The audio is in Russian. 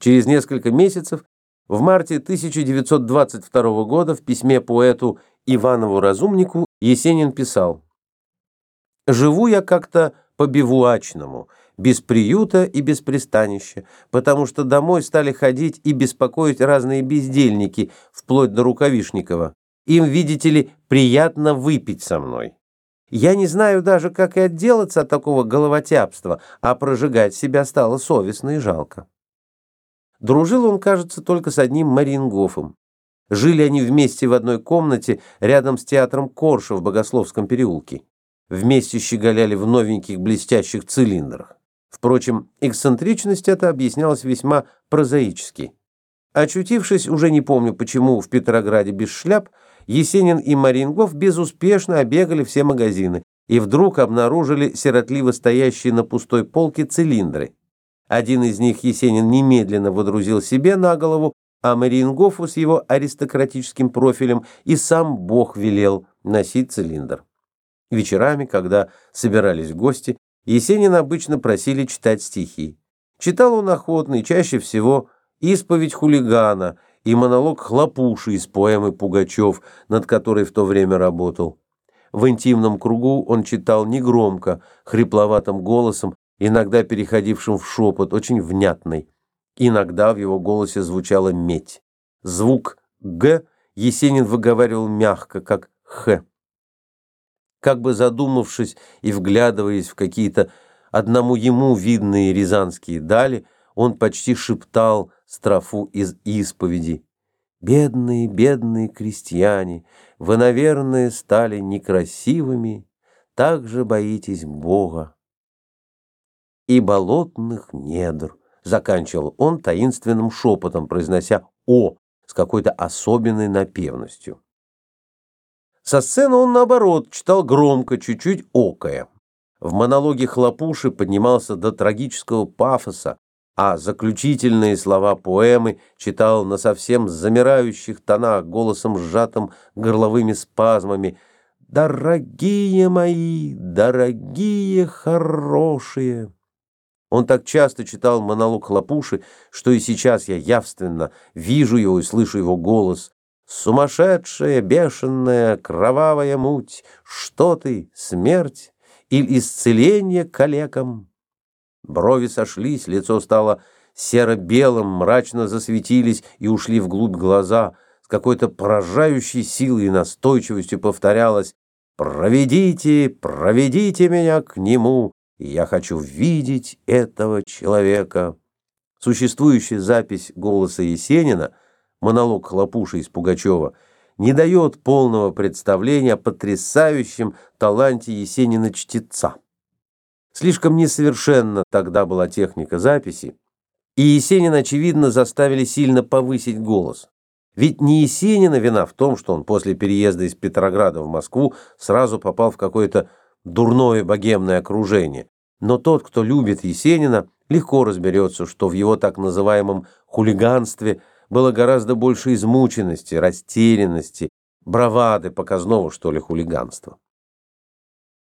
Через несколько месяцев, в марте 1922 года, в письме поэту Иванову Разумнику Есенин писал «Живу я как-то по-бивуачному, без приюта и без пристанища, потому что домой стали ходить и беспокоить разные бездельники, вплоть до Рукавишникова. Им, видите ли, приятно выпить со мной. Я не знаю даже, как и отделаться от такого головотяпства, а прожигать себя стало совестно и жалко. Дружил он, кажется, только с одним Мариенгофом. Жили они вместе в одной комнате рядом с театром Корша в Богословском переулке. Вместе щеголяли в новеньких блестящих цилиндрах. Впрочем, эксцентричность эта объяснялась весьма прозаически. Очутившись, уже не помню почему, в Петрограде без шляп, Есенин и Марингов безуспешно обегали все магазины и вдруг обнаружили сиротливо стоящие на пустой полке цилиндры. Один из них Есенин немедленно водрузил себе на голову, а Мариенгофу с его аристократическим профилем и сам Бог велел носить цилиндр. Вечерами, когда собирались гости, Есенин обычно просили читать стихи. Читал он охотно и чаще всего «Исповедь хулигана» и монолог Хлопуши из поэмы «Пугачев», над которой в то время работал. В интимном кругу он читал негромко, хрипловатым голосом, иногда переходившим в шепот, очень внятный. Иногда в его голосе звучала медь. Звук «г» Есенин выговаривал мягко, как «х». Как бы задумавшись и вглядываясь в какие-то одному ему видные рязанские дали, он почти шептал строфу из исповеди. «Бедные, бедные крестьяне, вы, наверное, стали некрасивыми, так же боитесь Бога» и болотных недр, заканчивал он таинственным шепотом, произнося «о» с какой-то особенной напевностью. Со сцены он, наоборот, читал громко, чуть-чуть окая. В монологе Хлопуши поднимался до трагического пафоса, а заключительные слова поэмы читал на совсем замирающих тонах, голосом сжатым горловыми спазмами. «Дорогие мои, дорогие хорошие!» Он так часто читал монолог Хлопуши, что и сейчас я явственно вижу его и слышу его голос. «Сумасшедшая, бешеная, кровавая муть! Что ты, смерть или исцеление калекам?» Брови сошлись, лицо стало серо-белым, мрачно засветились и ушли вглубь глаза. С какой-то поражающей силой и настойчивостью повторялось «Проведите, проведите меня к нему!» Я хочу видеть этого человека. Существующая запись голоса Есенина, монолог Хлопуши из Пугачева, не дает полного представления о потрясающем таланте Есенина-чтеца. Слишком несовершенна тогда была техника записи, и Есенина, очевидно, заставили сильно повысить голос. Ведь не Есенина вина в том, что он после переезда из Петрограда в Москву сразу попал в какое-то дурное богемное окружение. Но тот, кто любит Есенина, легко разберется, что в его так называемом хулиганстве было гораздо больше измученности, растерянности, бравады, показного, что ли, хулиганства.